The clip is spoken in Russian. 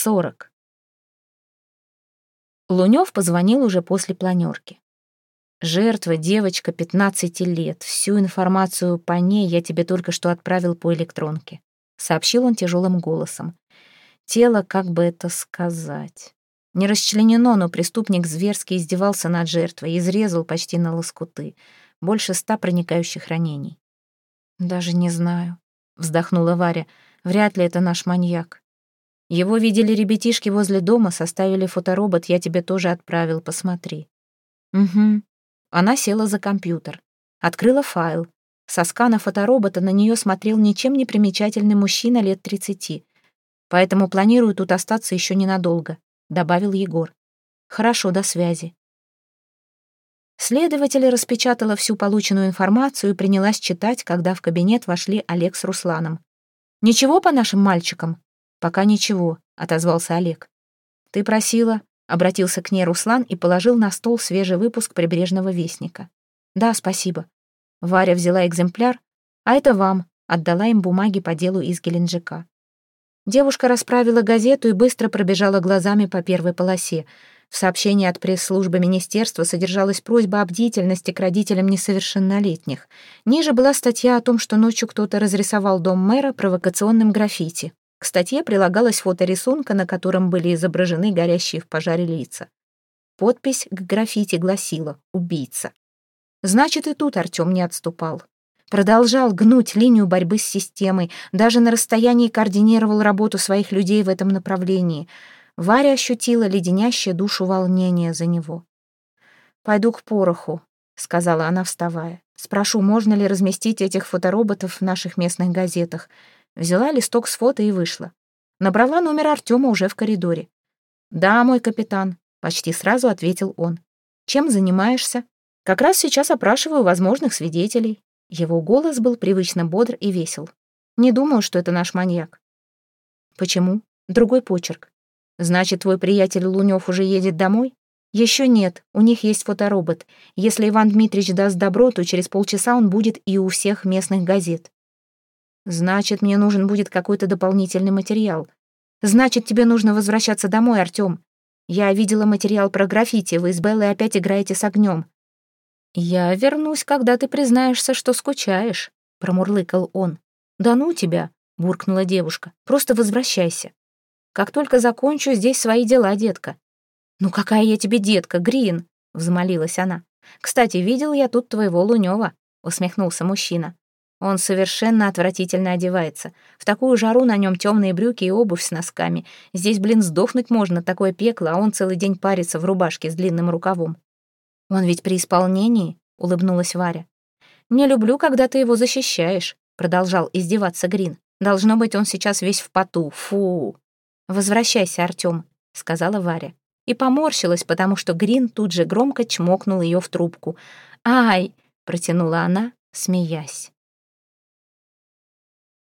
сорок. Лунёв позвонил уже после планерки. Жертва, девочка, 15 лет. Всю информацию по ней я тебе только что отправил по электронке. Сообщил он тяжелым голосом. Тело, как бы это сказать... Не расчленено, но преступник зверски издевался над жертвой, изрезал почти на лоскуты. Больше ста проникающих ранений. «Даже не знаю», — вздохнула Варя. «Вряд ли это наш маньяк. Его видели ребятишки возле дома, составили фоторобот, я тебе тоже отправил, посмотри». «Угу». Она села за компьютер. Открыла файл. Со скана фоторобота на нее смотрел ничем не примечательный мужчина лет тридцати. Поэтому планирую тут остаться еще ненадолго добавил Егор. Хорошо, до связи. Следователь распечатала всю полученную информацию и принялась читать, когда в кабинет вошли Олег с Русланом. «Ничего по нашим мальчикам?» «Пока ничего», — отозвался Олег. «Ты просила», — обратился к ней Руслан и положил на стол свежий выпуск «Прибрежного вестника». «Да, спасибо». Варя взяла экземпляр, а это вам, отдала им бумаги по делу из Геленджика. Девушка расправила газету и быстро пробежала глазами по первой полосе. В сообщении от пресс-службы министерства содержалась просьба о бдительности к родителям несовершеннолетних. Ниже была статья о том, что ночью кто-то разрисовал дом мэра провокационным граффити. К статье прилагалось фото рисунка, на котором были изображены горящие в пожаре лица. Подпись к граффити гласила «Убийца». Значит, и тут Артем не отступал. Продолжал гнуть линию борьбы с системой, даже на расстоянии координировал работу своих людей в этом направлении. Варя ощутила леденящее душу волнение за него. «Пойду к пороху», — сказала она, вставая. «Спрошу, можно ли разместить этих фотороботов в наших местных газетах». Взяла листок с фото и вышла. Набрала номер Артема уже в коридоре. «Да, мой капитан», — почти сразу ответил он. «Чем занимаешься?» «Как раз сейчас опрашиваю возможных свидетелей. Его голос был привычно бодр и весел. «Не думаю, что это наш маньяк». «Почему? Другой почерк. Значит, твой приятель Лунёв уже едет домой?» «Еще нет, у них есть фоторобот. Если Иван Дмитриевич даст добро, то через полчаса он будет и у всех местных газет». «Значит, мне нужен будет какой-то дополнительный материал. Значит, тебе нужно возвращаться домой, Артём. Я видела материал про граффити, вы с Беллой опять играете с огнем. «Я вернусь, когда ты признаешься, что скучаешь», — промурлыкал он. «Да ну тебя», — буркнула девушка, — «просто возвращайся. Как только закончу, здесь свои дела, детка». «Ну какая я тебе детка, Грин?» — взмолилась она. «Кстати, видел я тут твоего Лунёва», — усмехнулся мужчина. Он совершенно отвратительно одевается. В такую жару на нем темные брюки и обувь с носками. Здесь, блин, сдохнуть можно, такое пекло, а он целый день парится в рубашке с длинным рукавом. «Он ведь при исполнении», — улыбнулась Варя. «Не люблю, когда ты его защищаешь», — продолжал издеваться Грин. «Должно быть, он сейчас весь в поту. Фу!» «Возвращайся, Артём», — сказала Варя. И поморщилась, потому что Грин тут же громко чмокнул ее в трубку. «Ай!» — протянула она, смеясь.